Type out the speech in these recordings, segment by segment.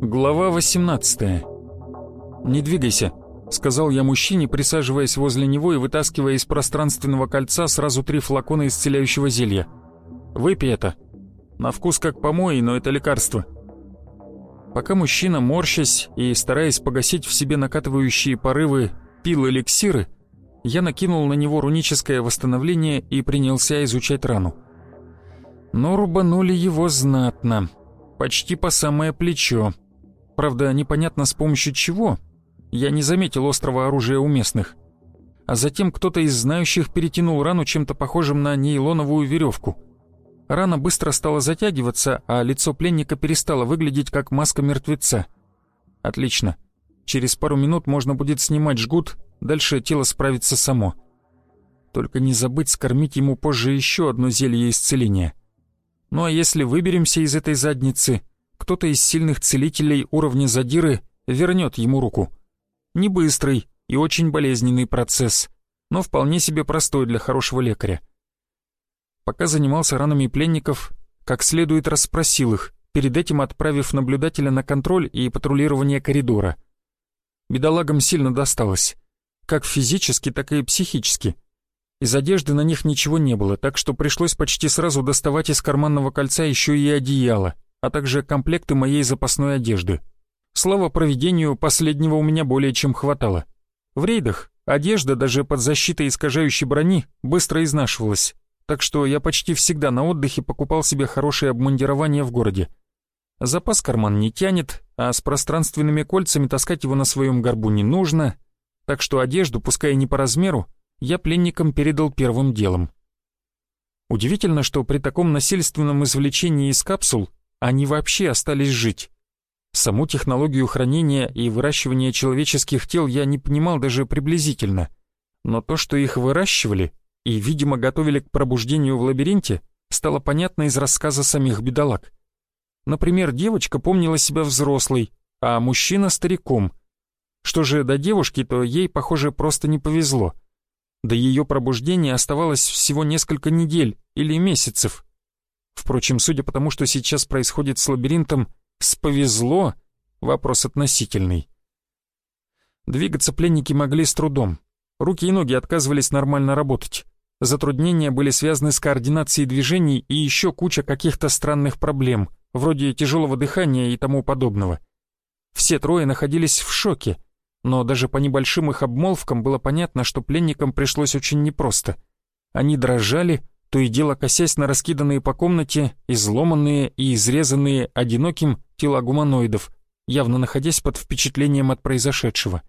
Глава 18 «Не двигайся», — сказал я мужчине, присаживаясь возле него и вытаскивая из пространственного кольца сразу три флакона исцеляющего зелья. «Выпей это. На вкус как помой, но это лекарство». Пока мужчина, морщась и стараясь погасить в себе накатывающие порывы, пил эликсиры, я накинул на него руническое восстановление и принялся изучать рану. Но рубанули его знатно, почти по самое плечо. Правда, непонятно с помощью чего. Я не заметил острого оружия у местных. А затем кто-то из знающих перетянул рану чем-то похожим на нейлоновую веревку. Рана быстро стала затягиваться, а лицо пленника перестало выглядеть как маска мертвеца. Отлично. Через пару минут можно будет снимать жгут Дальше тело справится само. Только не забыть скормить ему позже еще одно зелье исцеления. Ну а если выберемся из этой задницы, кто-то из сильных целителей уровня задиры вернет ему руку. Не быстрый и очень болезненный процесс, но вполне себе простой для хорошего лекаря. Пока занимался ранами пленников, как следует расспросил их, перед этим отправив наблюдателя на контроль и патрулирование коридора. Бедолагам сильно досталось как физически, так и психически. Из одежды на них ничего не было, так что пришлось почти сразу доставать из карманного кольца еще и одеяло, а также комплекты моей запасной одежды. Слава проведению, последнего у меня более чем хватало. В рейдах одежда, даже под защитой искажающей брони, быстро изнашивалась, так что я почти всегда на отдыхе покупал себе хорошее обмундирование в городе. Запас карман не тянет, а с пространственными кольцами таскать его на своем горбу не нужно — так что одежду, пускай и не по размеру, я пленникам передал первым делом. Удивительно, что при таком насильственном извлечении из капсул они вообще остались жить. Саму технологию хранения и выращивания человеческих тел я не понимал даже приблизительно, но то, что их выращивали и, видимо, готовили к пробуждению в лабиринте, стало понятно из рассказа самих бедолаг. Например, девочка помнила себя взрослой, а мужчина — стариком, что же до девушки, то ей, похоже, просто не повезло. До ее пробуждения оставалось всего несколько недель или месяцев. Впрочем, судя по тому, что сейчас происходит с лабиринтом, с «повезло» — вопрос относительный. Двигаться пленники могли с трудом. Руки и ноги отказывались нормально работать. Затруднения были связаны с координацией движений и еще куча каких-то странных проблем, вроде тяжелого дыхания и тому подобного. Все трое находились в шоке — но даже по небольшим их обмолвкам было понятно, что пленникам пришлось очень непросто. Они дрожали, то и дело косясь на раскиданные по комнате, изломанные и изрезанные одиноким тела гуманоидов, явно находясь под впечатлением от произошедшего.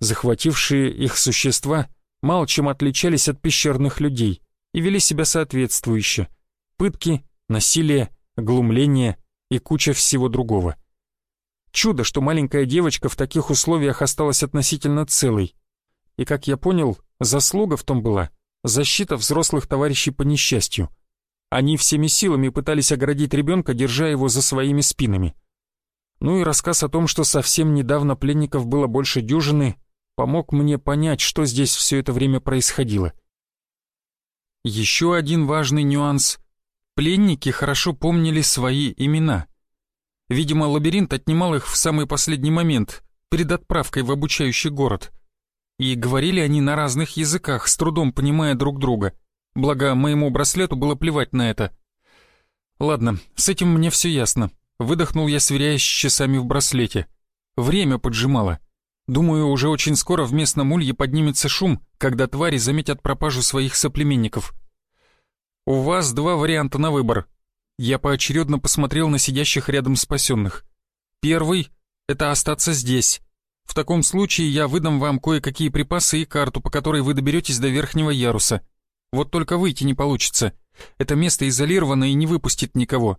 Захватившие их существа мало чем отличались от пещерных людей и вели себя соответствующе. Пытки, насилие, глумление и куча всего другого — Чудо, что маленькая девочка в таких условиях осталась относительно целой. И, как я понял, заслуга в том была защита взрослых товарищей по несчастью. Они всеми силами пытались оградить ребенка, держа его за своими спинами. Ну и рассказ о том, что совсем недавно пленников было больше дюжины, помог мне понять, что здесь все это время происходило. Еще один важный нюанс. Пленники хорошо помнили свои имена — Видимо, лабиринт отнимал их в самый последний момент, перед отправкой в обучающий город. И говорили они на разных языках, с трудом понимая друг друга. Благо, моему браслету было плевать на это. Ладно, с этим мне все ясно. Выдохнул я, сверяясь с часами в браслете. Время поджимало. Думаю, уже очень скоро в местном улье поднимется шум, когда твари заметят пропажу своих соплеменников. У вас два варианта на выбор. Я поочередно посмотрел на сидящих рядом спасенных. Первый — это остаться здесь. В таком случае я выдам вам кое-какие припасы и карту, по которой вы доберетесь до верхнего яруса. Вот только выйти не получится. Это место изолировано и не выпустит никого.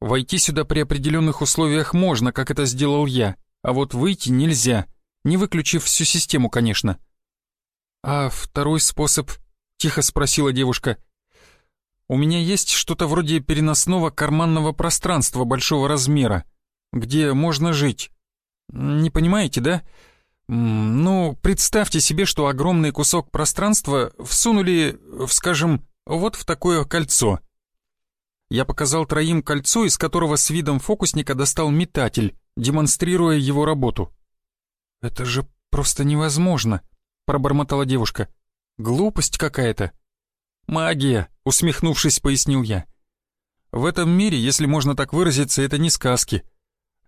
Войти сюда при определенных условиях можно, как это сделал я, а вот выйти нельзя. Не выключив всю систему, конечно. «А второй способ?» — тихо спросила девушка. «У меня есть что-то вроде переносного карманного пространства большого размера, где можно жить. Не понимаете, да? Ну, представьте себе, что огромный кусок пространства всунули, в, скажем, вот в такое кольцо. Я показал троим кольцо, из которого с видом фокусника достал метатель, демонстрируя его работу. «Это же просто невозможно», — пробормотала девушка. «Глупость какая-то». «Магия», — усмехнувшись, пояснил я. «В этом мире, если можно так выразиться, это не сказки.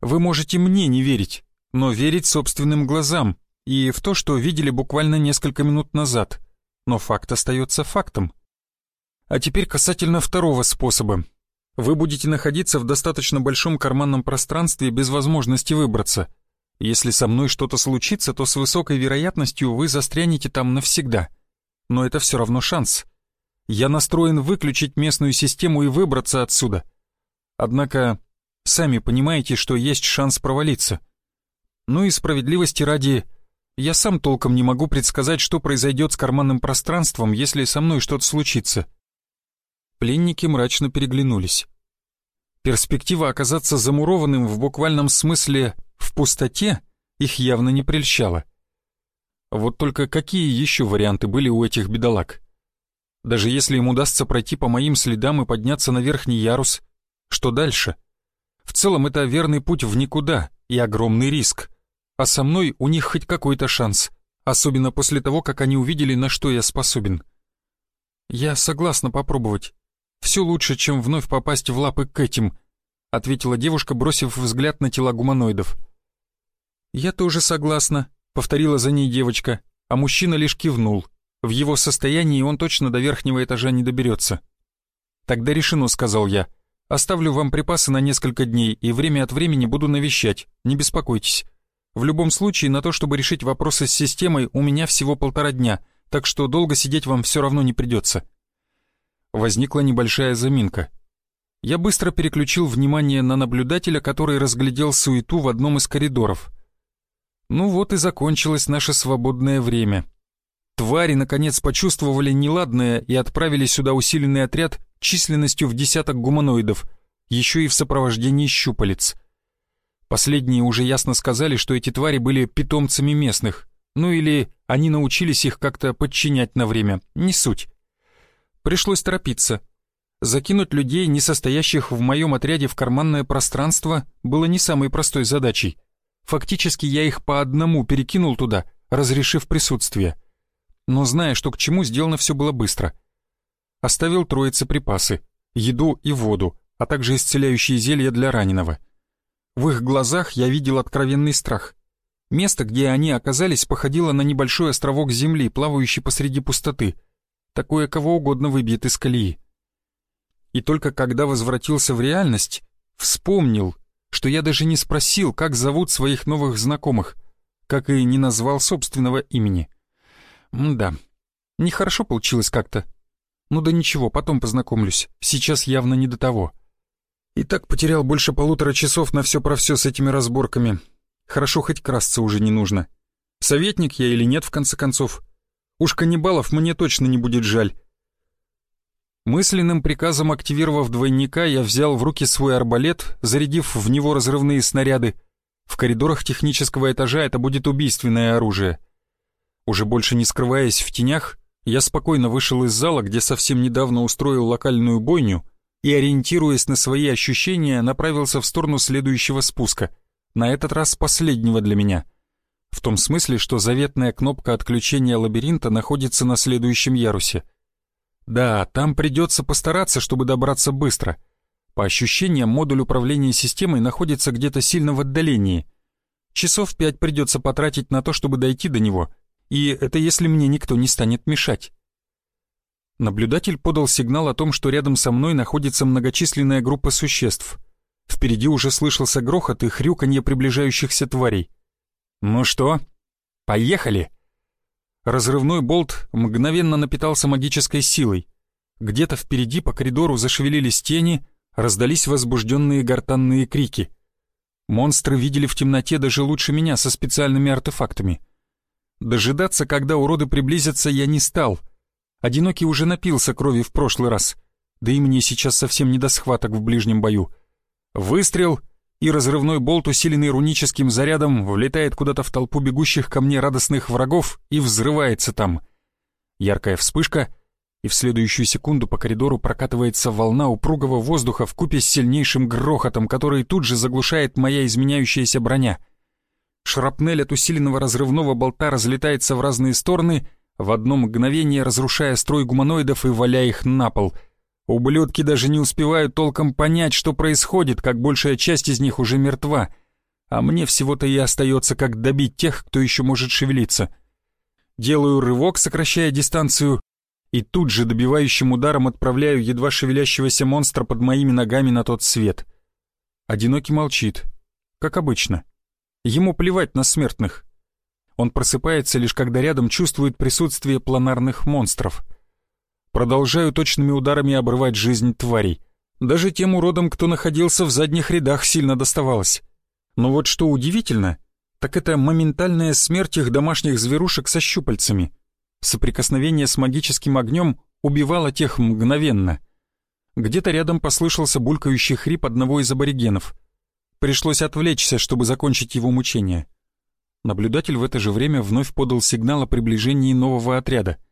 Вы можете мне не верить, но верить собственным глазам и в то, что видели буквально несколько минут назад. Но факт остается фактом. А теперь касательно второго способа. Вы будете находиться в достаточно большом карманном пространстве без возможности выбраться. Если со мной что-то случится, то с высокой вероятностью вы застрянете там навсегда. Но это все равно шанс. Я настроен выключить местную систему и выбраться отсюда. Однако, сами понимаете, что есть шанс провалиться. Ну и справедливости ради, я сам толком не могу предсказать, что произойдет с карманным пространством, если со мной что-то случится. Пленники мрачно переглянулись. Перспектива оказаться замурованным в буквальном смысле в пустоте их явно не прельщала. Вот только какие еще варианты были у этих бедолаг? Даже если им удастся пройти по моим следам и подняться на верхний ярус, что дальше? В целом это верный путь в никуда и огромный риск. А со мной у них хоть какой-то шанс, особенно после того, как они увидели, на что я способен. Я согласна попробовать. Все лучше, чем вновь попасть в лапы к этим», — ответила девушка, бросив взгляд на тела гуманоидов. «Я тоже согласна», — повторила за ней девочка, а мужчина лишь кивнул. В его состоянии он точно до верхнего этажа не доберется. «Тогда решено», — сказал я. «Оставлю вам припасы на несколько дней и время от времени буду навещать, не беспокойтесь. В любом случае, на то, чтобы решить вопросы с системой, у меня всего полтора дня, так что долго сидеть вам все равно не придется» возникла небольшая заминка. Я быстро переключил внимание на наблюдателя, который разглядел суету в одном из коридоров. Ну вот и закончилось наше свободное время. Твари, наконец, почувствовали неладное и отправили сюда усиленный отряд численностью в десяток гуманоидов, еще и в сопровождении щупалец. Последние уже ясно сказали, что эти твари были питомцами местных, ну или они научились их как-то подчинять на время, не суть. Пришлось торопиться. Закинуть людей, не состоящих в моем отряде в карманное пространство, было не самой простой задачей. Фактически я их по одному перекинул туда, разрешив присутствие. Но зная, что к чему, сделано все было быстро. Оставил троице припасы, еду и воду, а также исцеляющие зелья для раненого. В их глазах я видел откровенный страх. Место, где они оказались, походило на небольшой островок земли, плавающий посреди пустоты — такое кого угодно выбьет из колеи. И только когда возвратился в реальность, вспомнил, что я даже не спросил, как зовут своих новых знакомых, как и не назвал собственного имени. М да, нехорошо получилось как-то. Ну да ничего, потом познакомлюсь, сейчас явно не до того. И так потерял больше полутора часов на все про все с этими разборками. Хорошо, хоть красться уже не нужно. Советник я или нет, в конце концов. Уж каннибалов мне точно не будет жаль. Мысленным приказом активировав двойника, я взял в руки свой арбалет, зарядив в него разрывные снаряды. В коридорах технического этажа это будет убийственное оружие. Уже больше не скрываясь в тенях, я спокойно вышел из зала, где совсем недавно устроил локальную бойню, и, ориентируясь на свои ощущения, направился в сторону следующего спуска, на этот раз последнего для меня — в том смысле, что заветная кнопка отключения лабиринта находится на следующем ярусе. Да, там придется постараться, чтобы добраться быстро. По ощущениям, модуль управления системой находится где-то сильно в отдалении. Часов пять придется потратить на то, чтобы дойти до него, и это если мне никто не станет мешать. Наблюдатель подал сигнал о том, что рядом со мной находится многочисленная группа существ. Впереди уже слышался грохот и хрюканье приближающихся тварей. «Ну что, поехали?» Разрывной болт мгновенно напитался магической силой. Где-то впереди по коридору зашевелились тени, раздались возбужденные гортанные крики. Монстры видели в темноте даже лучше меня со специальными артефактами. Дожидаться, когда уроды приблизятся, я не стал. Одинокий уже напился крови в прошлый раз, да и мне сейчас совсем не до схваток в ближнем бою. Выстрел, и разрывной болт, усиленный руническим зарядом, влетает куда-то в толпу бегущих ко мне радостных врагов и взрывается там. Яркая вспышка, и в следующую секунду по коридору прокатывается волна упругого воздуха в купе с сильнейшим грохотом, который тут же заглушает моя изменяющаяся броня. Шрапнель от усиленного разрывного болта разлетается в разные стороны, в одно мгновение разрушая строй гуманоидов и валяя их на пол — Ублюдки даже не успевают толком понять, что происходит, как большая часть из них уже мертва. А мне всего-то и остается, как добить тех, кто еще может шевелиться. Делаю рывок, сокращая дистанцию, и тут же добивающим ударом отправляю едва шевелящегося монстра под моими ногами на тот свет. Одинокий молчит, как обычно. Ему плевать на смертных. Он просыпается лишь когда рядом чувствует присутствие планарных монстров — Продолжаю точными ударами обрывать жизнь тварей. Даже тем уродам, кто находился в задних рядах, сильно доставалось. Но вот что удивительно, так это моментальная смерть их домашних зверушек со щупальцами. Соприкосновение с магическим огнем убивало тех мгновенно. Где-то рядом послышался булькающий хрип одного из аборигенов. Пришлось отвлечься, чтобы закончить его мучение. Наблюдатель в это же время вновь подал сигнал о приближении нового отряда —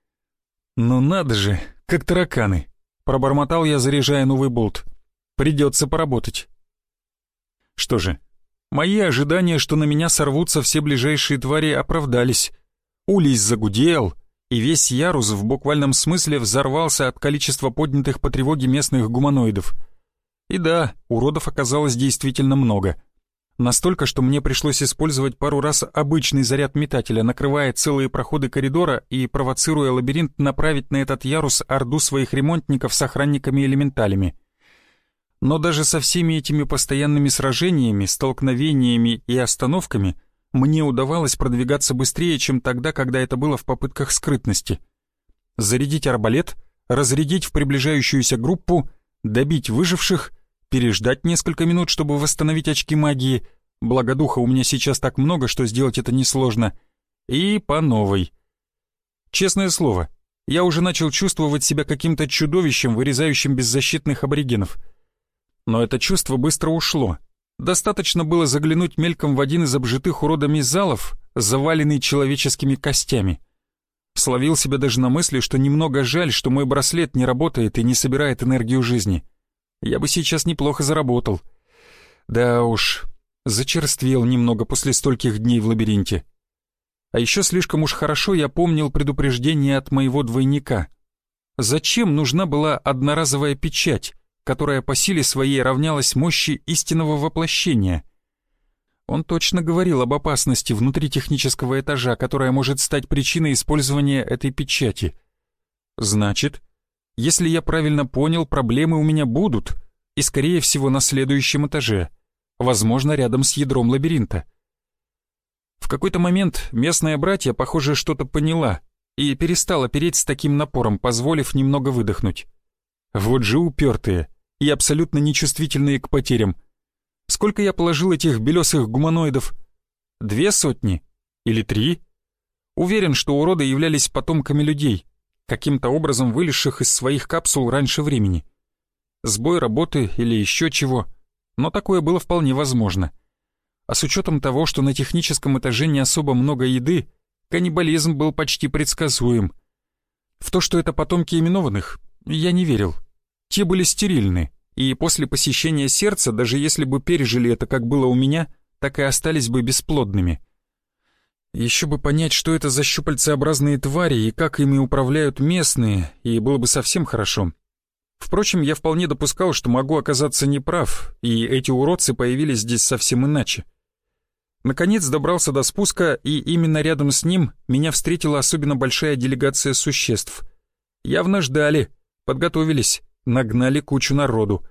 «Ну надо же, как тараканы!» Пробормотал я, заряжая новый болт. «Придется поработать». Что же, мои ожидания, что на меня сорвутся все ближайшие твари, оправдались. Улей загудел, и весь ярус в буквальном смысле взорвался от количества поднятых по тревоге местных гуманоидов. И да, уродов оказалось действительно много. Настолько, что мне пришлось использовать пару раз обычный заряд метателя, накрывая целые проходы коридора и провоцируя лабиринт направить на этот ярус орду своих ремонтников с охранниками-элементалями. Но даже со всеми этими постоянными сражениями, столкновениями и остановками мне удавалось продвигаться быстрее, чем тогда, когда это было в попытках скрытности. Зарядить арбалет, разрядить в приближающуюся группу, добить выживших переждать несколько минут, чтобы восстановить очки магии, благо духа у меня сейчас так много, что сделать это несложно, и по новой. Честное слово, я уже начал чувствовать себя каким-то чудовищем, вырезающим беззащитных аборигенов. Но это чувство быстро ушло. Достаточно было заглянуть мельком в один из обжитых уродами залов, заваленный человеческими костями. Словил себя даже на мысли, что немного жаль, что мой браслет не работает и не собирает энергию жизни. — я бы сейчас неплохо заработал. Да уж, зачерствел немного после стольких дней в лабиринте. А еще слишком уж хорошо я помнил предупреждение от моего двойника. Зачем нужна была одноразовая печать, которая по силе своей равнялась мощи истинного воплощения? Он точно говорил об опасности внутри технического этажа, которая может стать причиной использования этой печати. Значит, если я правильно понял, проблемы у меня будут, и, скорее всего, на следующем этаже, возможно, рядом с ядром лабиринта. В какой-то момент местная братья, похоже, что-то поняла и перестала переть с таким напором, позволив немного выдохнуть. Вот же упертые и абсолютно нечувствительные к потерям. Сколько я положил этих белесых гуманоидов? Две сотни? Или три? Уверен, что уроды являлись потомками людей, каким-то образом вылезших из своих капсул раньше времени. Сбой работы или еще чего, но такое было вполне возможно. А с учетом того, что на техническом этаже не особо много еды, каннибализм был почти предсказуем. В то, что это потомки именованных, я не верил. Те были стерильны, и после посещения сердца, даже если бы пережили это, как было у меня, так и остались бы бесплодными. Еще бы понять, что это за щупальцеобразные твари и как ими управляют местные, и было бы совсем хорошо. Впрочем, я вполне допускал, что могу оказаться неправ, и эти уродцы появились здесь совсем иначе. Наконец добрался до спуска, и именно рядом с ним меня встретила особенно большая делегация существ. Явно ждали, подготовились, нагнали кучу народу,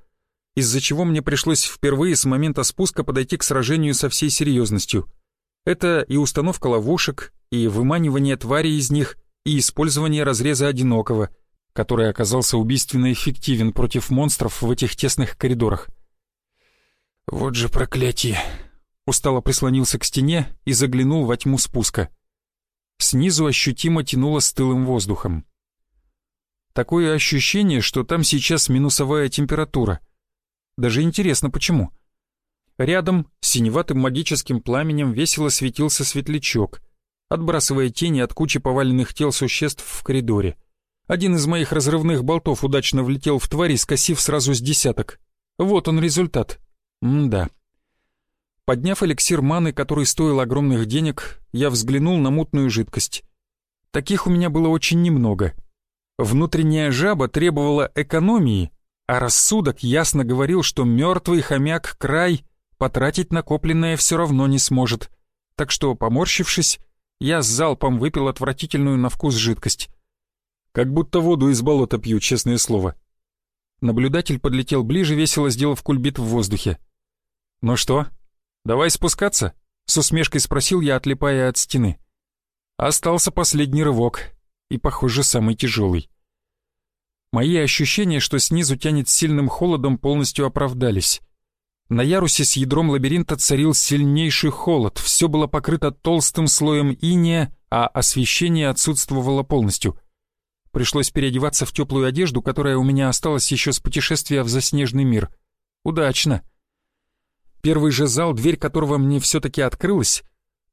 из-за чего мне пришлось впервые с момента спуска подойти к сражению со всей серьезностью — это и установка ловушек, и выманивание тварей из них, и использование разреза одинокого, который оказался убийственно эффективен против монстров в этих тесных коридорах. Вот же проклятие! устало прислонился к стене и заглянул во тьму спуска. Снизу ощутимо тянуло стылым воздухом. Такое ощущение, что там сейчас минусовая температура. Даже интересно, почему. Рядом синеватым магическим пламенем весело светился светлячок, отбрасывая тени от кучи поваленных тел существ в коридоре. Один из моих разрывных болтов удачно влетел в тварь, скосив сразу с десяток. Вот он результат. М-да. Подняв эликсир маны, который стоил огромных денег, я взглянул на мутную жидкость. Таких у меня было очень немного. Внутренняя жаба требовала экономии, а рассудок ясно говорил, что мертвый хомяк край потратить накопленное все равно не сможет. Так что, поморщившись, я с залпом выпил отвратительную на вкус жидкость. Как будто воду из болота пью, честное слово. Наблюдатель подлетел ближе, весело сделав кульбит в воздухе. «Ну что, «Давай спускаться?» — с усмешкой спросил я, отлипая от стены. Остался последний рывок, и, похоже, самый тяжелый. Мои ощущения, что снизу тянет сильным холодом, полностью оправдались. На ярусе с ядром лабиринта царил сильнейший холод, все было покрыто толстым слоем иния, а освещение отсутствовало полностью. Пришлось переодеваться в теплую одежду, которая у меня осталась еще с путешествия в заснеженный мир. Удачно. Первый же зал, дверь которого мне все-таки открылась,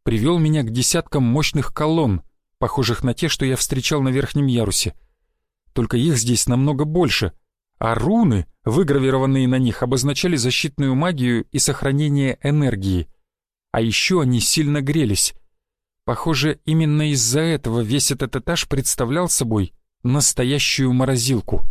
привел меня к десяткам мощных колонн, похожих на те, что я встречал на верхнем ярусе. Только их здесь намного больше, а руны, выгравированные на них, обозначали защитную магию и сохранение энергии. А еще они сильно грелись. Похоже, именно из-за этого весь этот этаж представлял собой настоящую морозилку.